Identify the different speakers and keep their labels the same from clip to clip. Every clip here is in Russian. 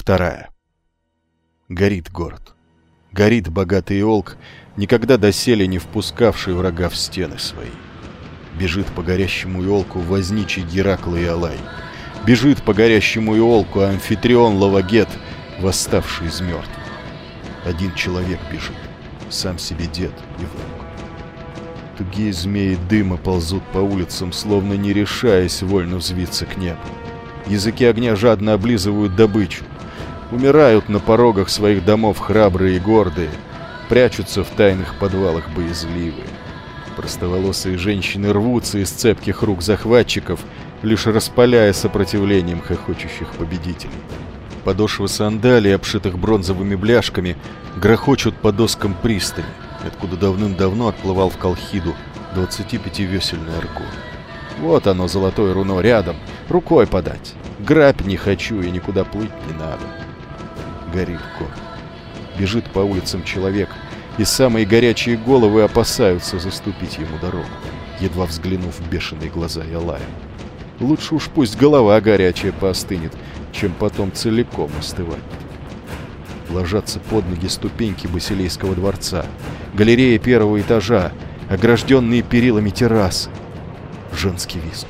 Speaker 1: Вторая. Горит город. Горит богатый олк, никогда доселе не впускавший врага в стены свои. Бежит по горящему елку возничий Геракл и Алай. Бежит по горящему елку амфитрион Лавагет, восставший из мертвых. Один человек бежит, сам себе дед и внук. Тугие змеи дыма ползут по улицам, словно не решаясь вольно взвиться к небу. Языки огня жадно облизывают добычу. Умирают на порогах своих домов храбрые и гордые, прячутся в тайных подвалах боязливые. Простоволосые женщины рвутся из цепких рук захватчиков, лишь распаляя сопротивлением хохочущих победителей. Подошвы сандалий, обшитых бронзовыми бляшками, грохочут по доскам пристани, откуда давным-давно отплывал в Колхиду 25-весельный аргон. Вот оно, золотое руно, рядом, рукой подать. Грабь не хочу и никуда плыть не надо. Город. Бежит по улицам человек, и самые горячие головы опасаются заступить ему дорогу, едва взглянув в бешеные глаза Ялая. Лучше уж пусть голова горячая поостынет, чем потом целиком остывать. Ложатся под ноги ступеньки Басилейского дворца, галерея первого этажа, огражденные перилами террасы. Женский виск.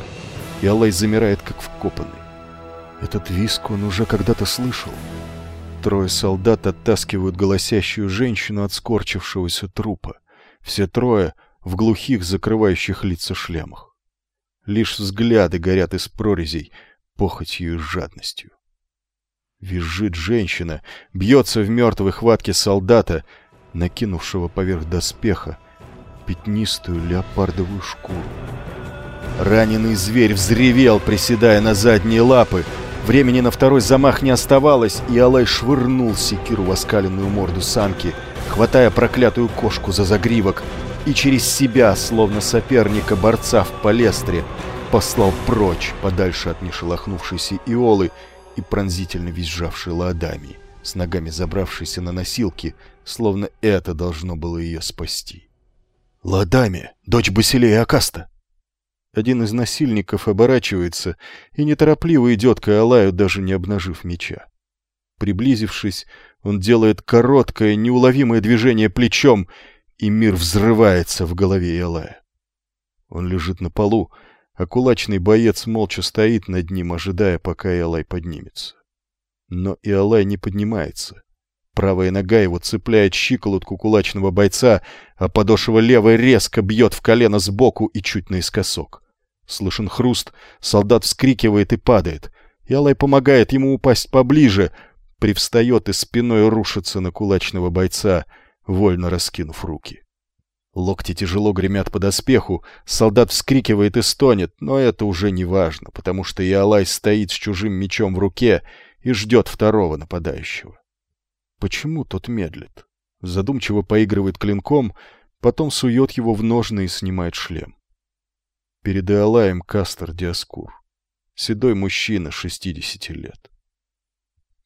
Speaker 1: И Алай замирает, как вкопанный. Этот виск он уже когда-то слышал. Трое солдат оттаскивают голосящую женщину от скорчившегося трупа. Все трое в глухих, закрывающих лица шлемах. Лишь взгляды горят из прорезей, похотью и жадностью. Визжит женщина, бьется в мертвой хватке солдата, накинувшего поверх доспеха пятнистую леопардовую шкуру. Раненый зверь взревел, приседая на задние лапы. Времени на второй замах не оставалось, и Алай швырнул секиру в оскаленную морду самки, хватая проклятую кошку за загривок, и через себя, словно соперника-борца в палестре, послал прочь, подальше от нешелохнувшейся Иолы и пронзительно визжавшей Ладами, с ногами забравшейся на носилки, словно это должно было ее спасти. «Ладами, дочь Басилея Акаста!» Один из насильников оборачивается и неторопливо идет к Алаю, даже не обнажив меча. Приблизившись, он делает короткое, неуловимое движение плечом, и мир взрывается в голове Элая. Он лежит на полу, а кулачный боец молча стоит над ним, ожидая, пока Иолай поднимется. Но Иолай не поднимается. Правая нога его цепляет щиколотку кулачного бойца, а подошва левой резко бьет в колено сбоку и чуть наискосок. Слышен хруст, солдат вскрикивает и падает. Ялай помогает ему упасть поближе, привстает и спиной рушится на кулачного бойца, вольно раскинув руки. Локти тяжело гремят по доспеху, солдат вскрикивает и стонет, но это уже не важно, потому что Иолай стоит с чужим мечом в руке и ждет второго нападающего. Почему тот медлит? Задумчиво поигрывает клинком, потом сует его в ножны и снимает шлем. Перед Иолаем Кастер Диаскур. Седой мужчина, 60 лет.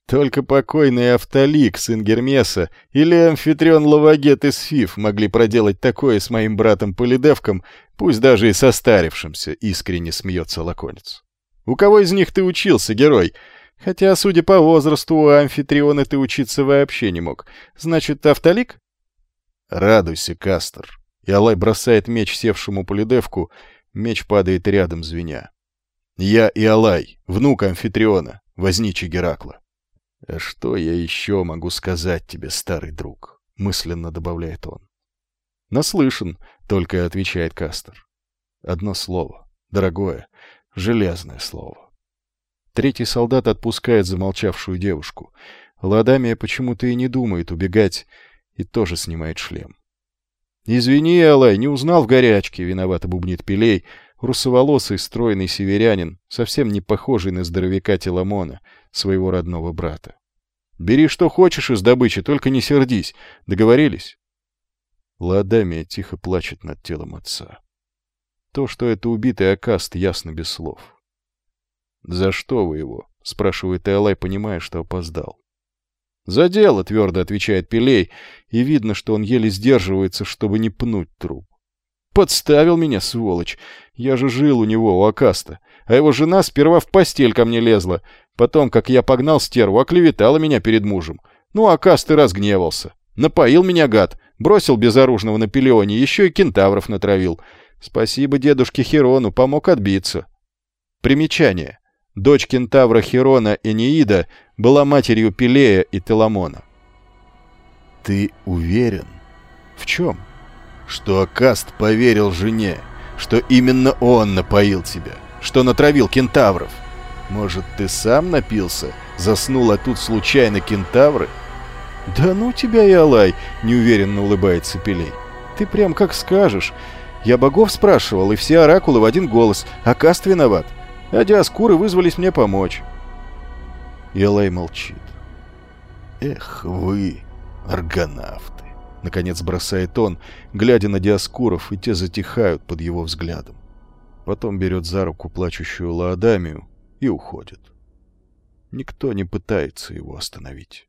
Speaker 1: Только покойный Автолик, сын Гермеса, или амфитрион Лавагет из Фиф могли проделать такое с моим братом Полидевком, пусть даже и состарившимся, искренне смеется Лаконец. У кого из них ты учился, герой? Хотя, судя по возрасту, у амфитриона ты учиться вообще не мог. Значит, автолик? Радуйся, Кастер. Ялай бросает меч севшему полидевку, меч падает рядом, звеня. Я Иолай, внук амфитриона, возничий Геракла. А что я еще могу сказать тебе, старый друг? Мысленно добавляет он. Наслышан, только отвечает Кастер. Одно слово, дорогое, железное слово. Третий солдат отпускает замолчавшую девушку. Ладамия почему-то и не думает убегать, и тоже снимает шлем. «Извини, Алай, не узнал в горячке», — виновато бубнит Пелей, русоволосый, стройный северянин, совсем не похожий на здоровяка Теламона, своего родного брата. «Бери что хочешь из добычи, только не сердись. Договорились?» Ладамия тихо плачет над телом отца. То, что это убитый Акаст, ясно без слов. «За что вы его?» — спрашивает Элай, понимая, что опоздал. «За дело», — твердо отвечает Пелей, и видно, что он еле сдерживается, чтобы не пнуть труп. «Подставил меня, сволочь! Я же жил у него, у Акаста, а его жена сперва в постель ко мне лезла. Потом, как я погнал стерву, оклеветала меня перед мужем. Ну, а Касты разгневался. Напоил меня гад, бросил безоружного на пелеоне, еще и кентавров натравил. Спасибо дедушке Херону, помог отбиться. Примечание. Дочь кентавра Херона Энеида была матерью Пелея и Теламона.
Speaker 2: Ты уверен?
Speaker 1: В чем?
Speaker 2: Что Акаст поверил жене, что именно он напоил тебя, что натравил кентавров. Может, ты сам напился, заснул, а тут случайно кентавры?
Speaker 1: Да ну тебя и Алай, неуверенно улыбается Пелей. Ты прям как скажешь. Я богов спрашивал, и все оракулы в один голос. Акаст виноват. А диаскуры вызвались мне помочь.
Speaker 2: И Алай молчит. Эх вы, аргонавты.
Speaker 1: Наконец бросает он, глядя на диаскуров, и те затихают под его взглядом. Потом берет за руку плачущую Лаодамию и уходит. Никто не пытается его остановить.